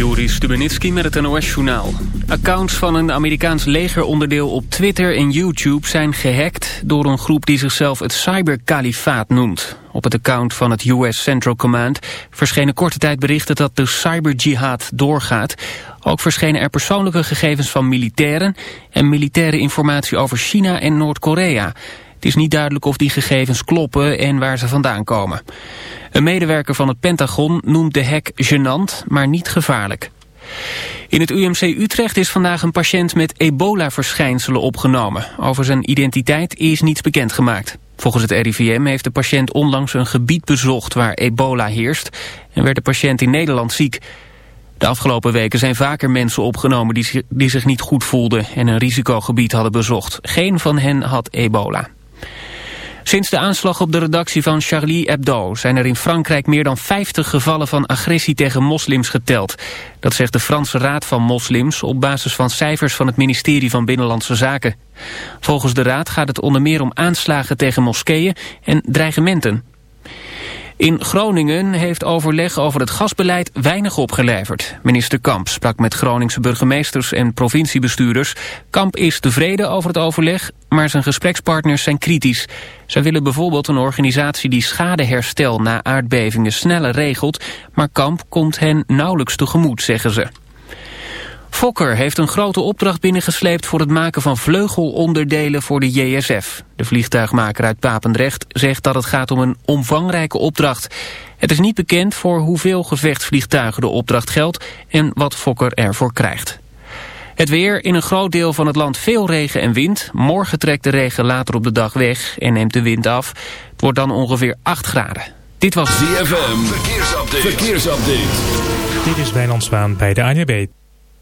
Juri Stubenitski met het NOS-journaal. Accounts van een Amerikaans legeronderdeel op Twitter en YouTube zijn gehackt... door een groep die zichzelf het cyberkalifaat noemt. Op het account van het US Central Command verschenen korte tijd berichten... dat de cyberjihad doorgaat. Ook verschenen er persoonlijke gegevens van militairen... en militaire informatie over China en Noord-Korea... Het is niet duidelijk of die gegevens kloppen en waar ze vandaan komen. Een medewerker van het Pentagon noemt de hack gênant, maar niet gevaarlijk. In het UMC Utrecht is vandaag een patiënt met ebola-verschijnselen opgenomen. Over zijn identiteit is niets bekendgemaakt. Volgens het RIVM heeft de patiënt onlangs een gebied bezocht waar ebola heerst... en werd de patiënt in Nederland ziek. De afgelopen weken zijn vaker mensen opgenomen die zich niet goed voelden... en een risicogebied hadden bezocht. Geen van hen had ebola. Sinds de aanslag op de redactie van Charlie Hebdo zijn er in Frankrijk meer dan 50 gevallen van agressie tegen moslims geteld. Dat zegt de Franse Raad van Moslims op basis van cijfers van het ministerie van Binnenlandse Zaken. Volgens de Raad gaat het onder meer om aanslagen tegen moskeeën en dreigementen. In Groningen heeft overleg over het gasbeleid weinig opgeleverd. Minister Kamp sprak met Groningse burgemeesters en provinciebestuurders. Kamp is tevreden over het overleg, maar zijn gesprekspartners zijn kritisch. Zij willen bijvoorbeeld een organisatie die schadeherstel na aardbevingen sneller regelt, maar Kamp komt hen nauwelijks tegemoet, zeggen ze. Fokker heeft een grote opdracht binnengesleept voor het maken van vleugelonderdelen voor de JSF. De vliegtuigmaker uit Papendrecht zegt dat het gaat om een omvangrijke opdracht. Het is niet bekend voor hoeveel gevechtsvliegtuigen de opdracht geldt en wat Fokker ervoor krijgt. Het weer, in een groot deel van het land veel regen en wind. Morgen trekt de regen later op de dag weg en neemt de wind af. Het wordt dan ongeveer 8 graden. Dit was ZFM, verkeersupdate. verkeersupdate. Dit is Wijnand Zwaan bij de ANWB.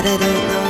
I don't know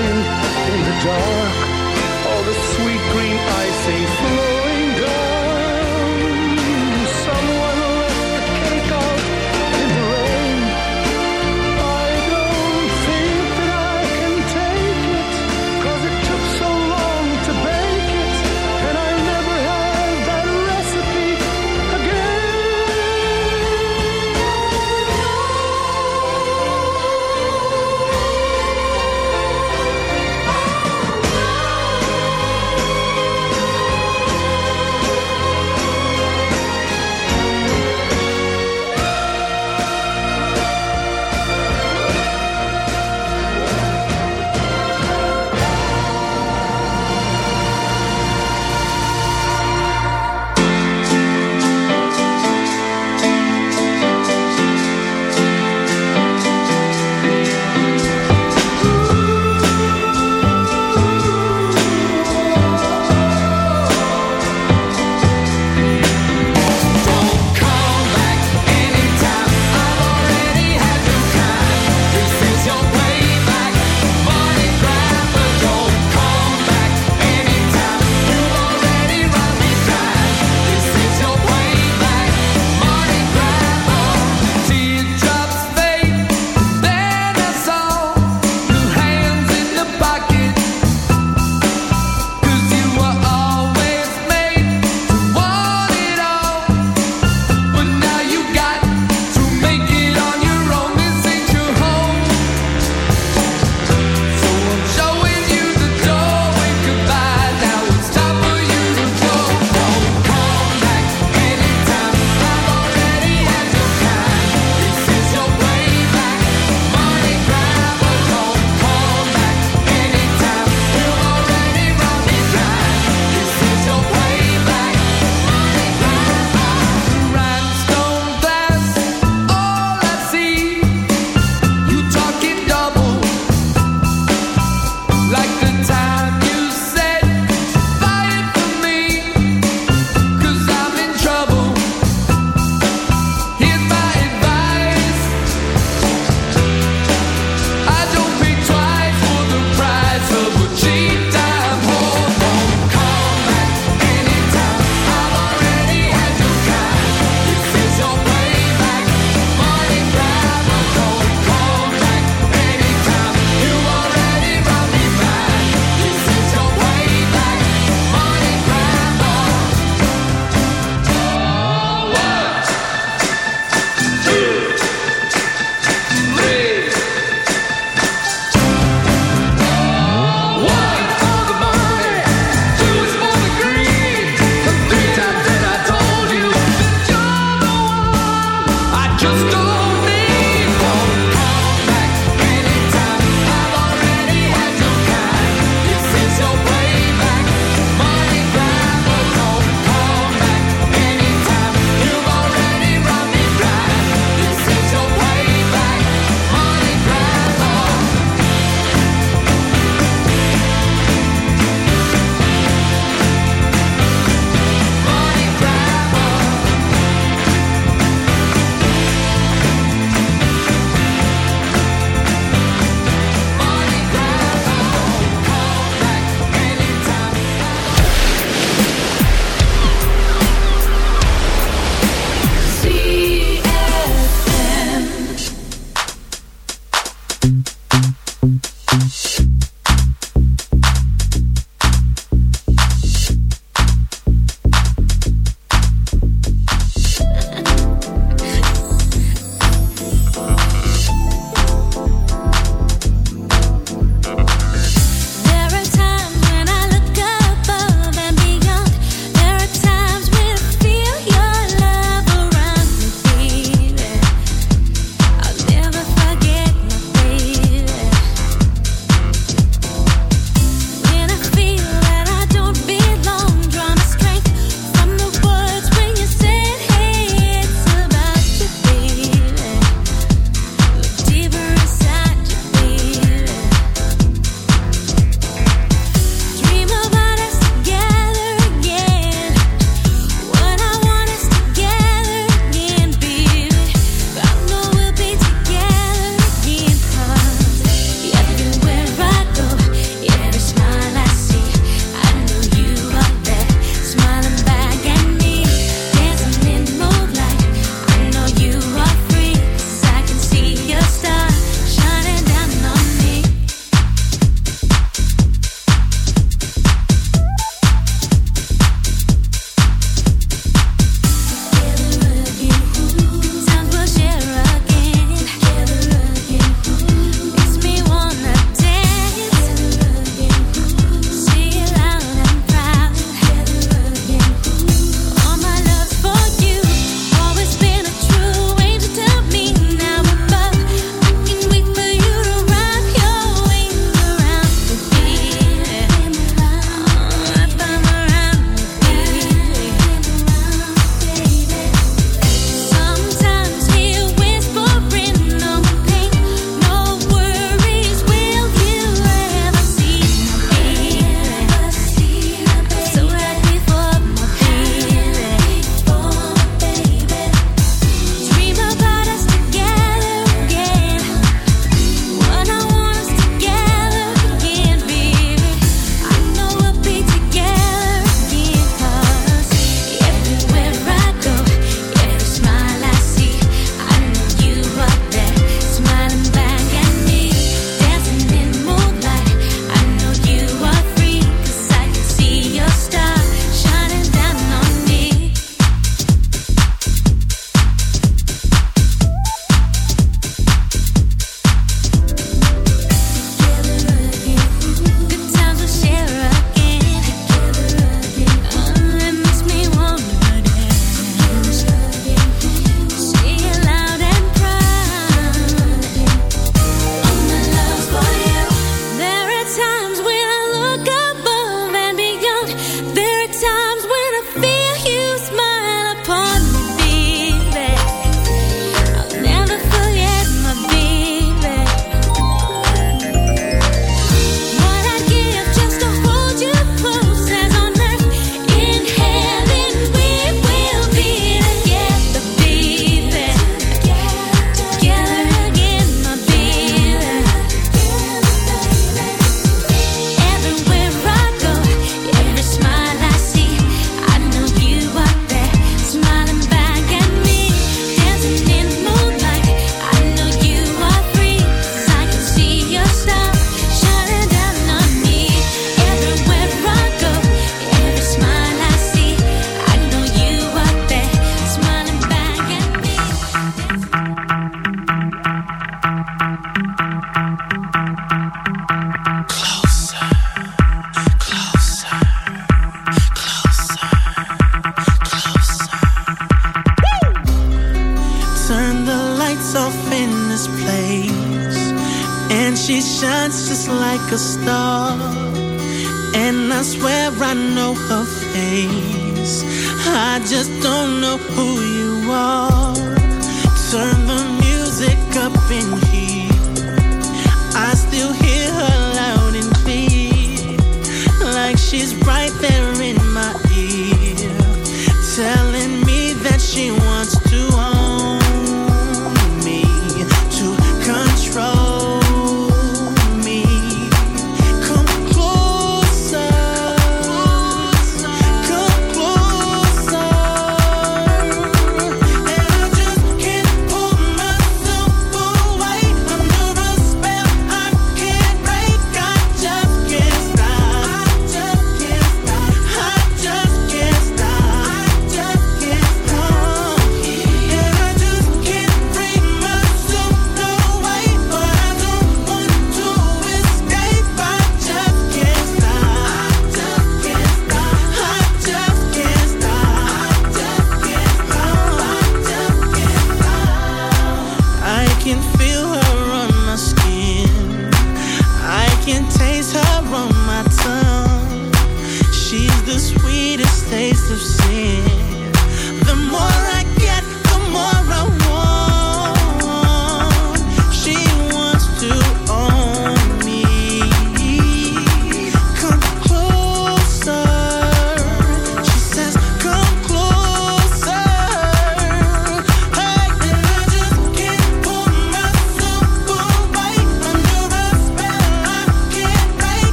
dancing in the dark. All the sweet green icing flows.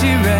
she read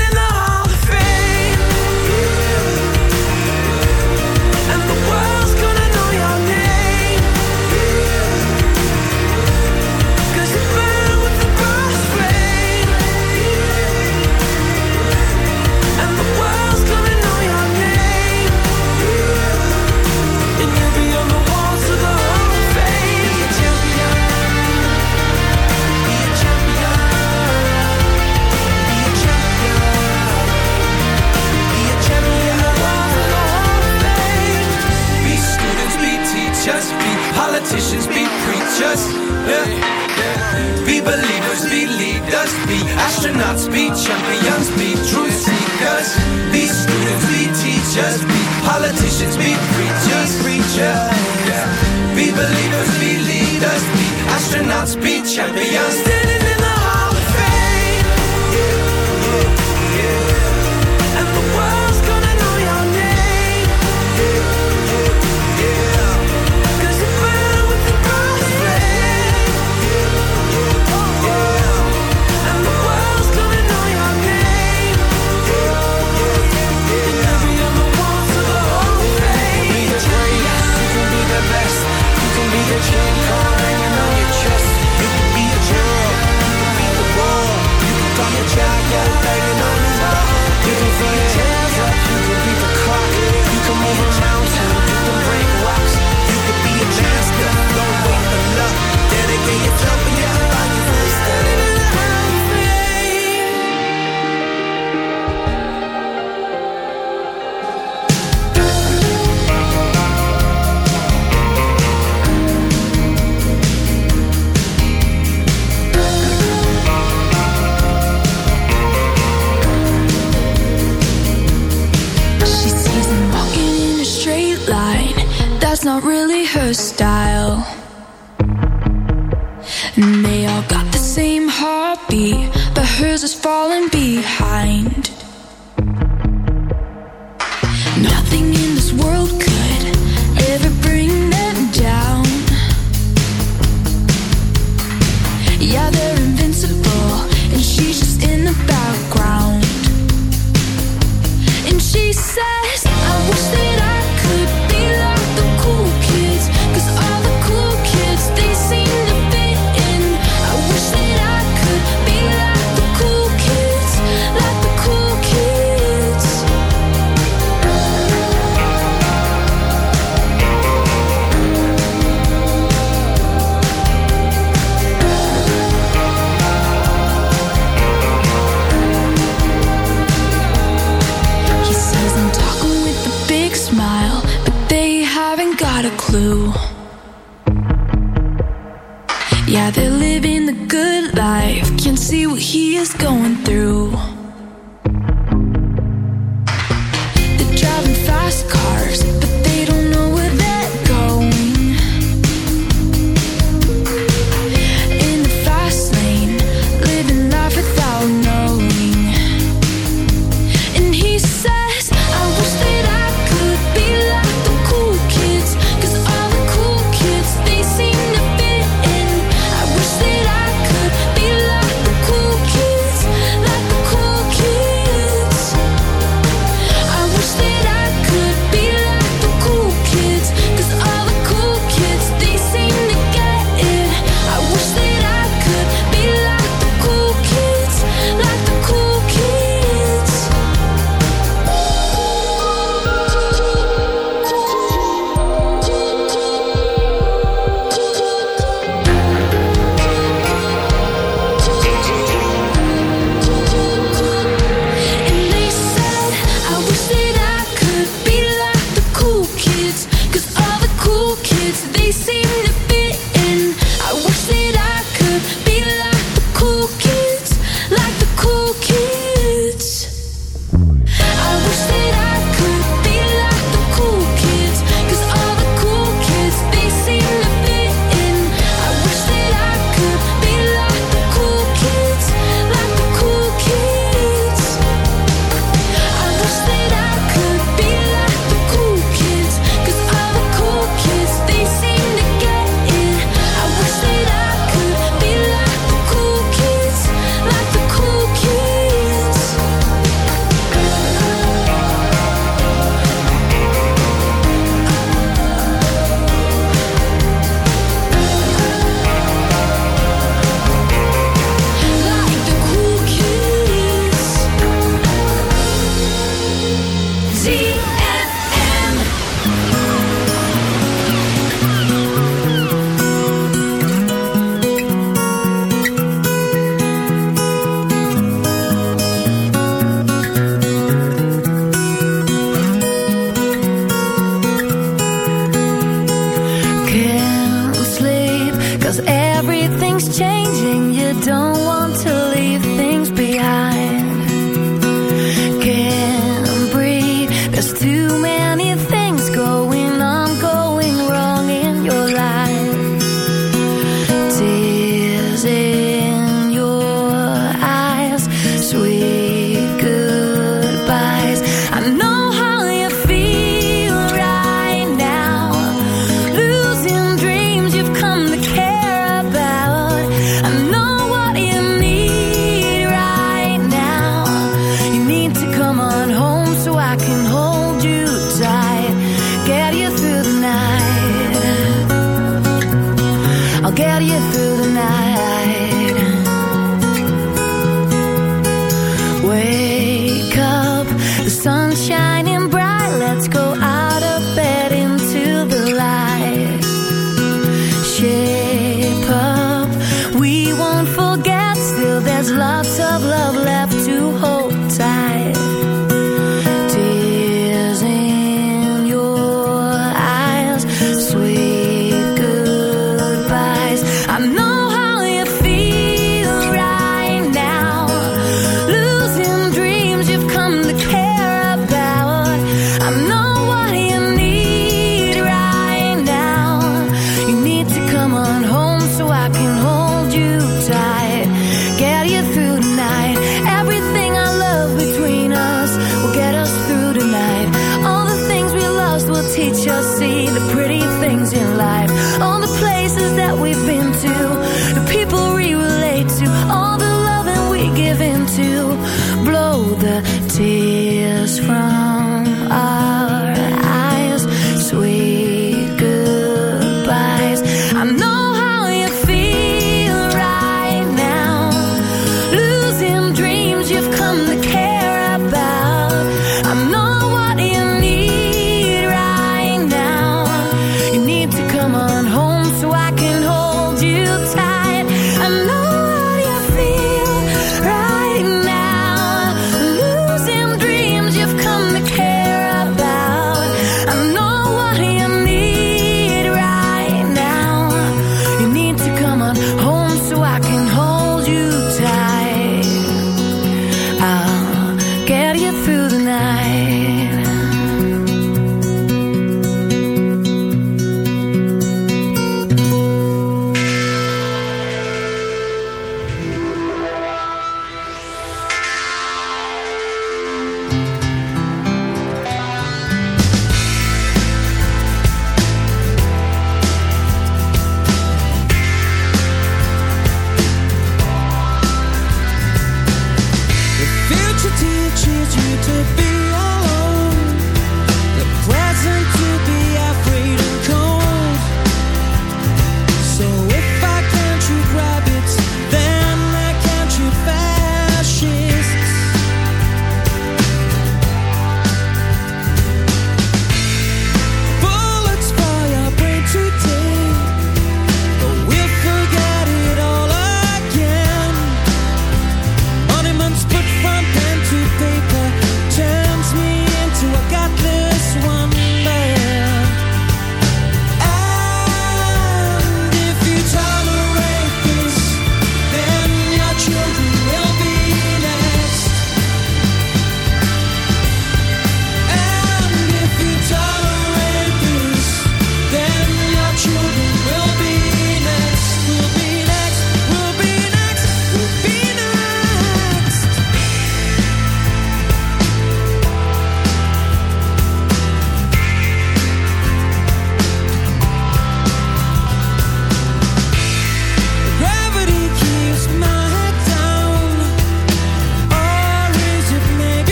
cruiser's falling behind.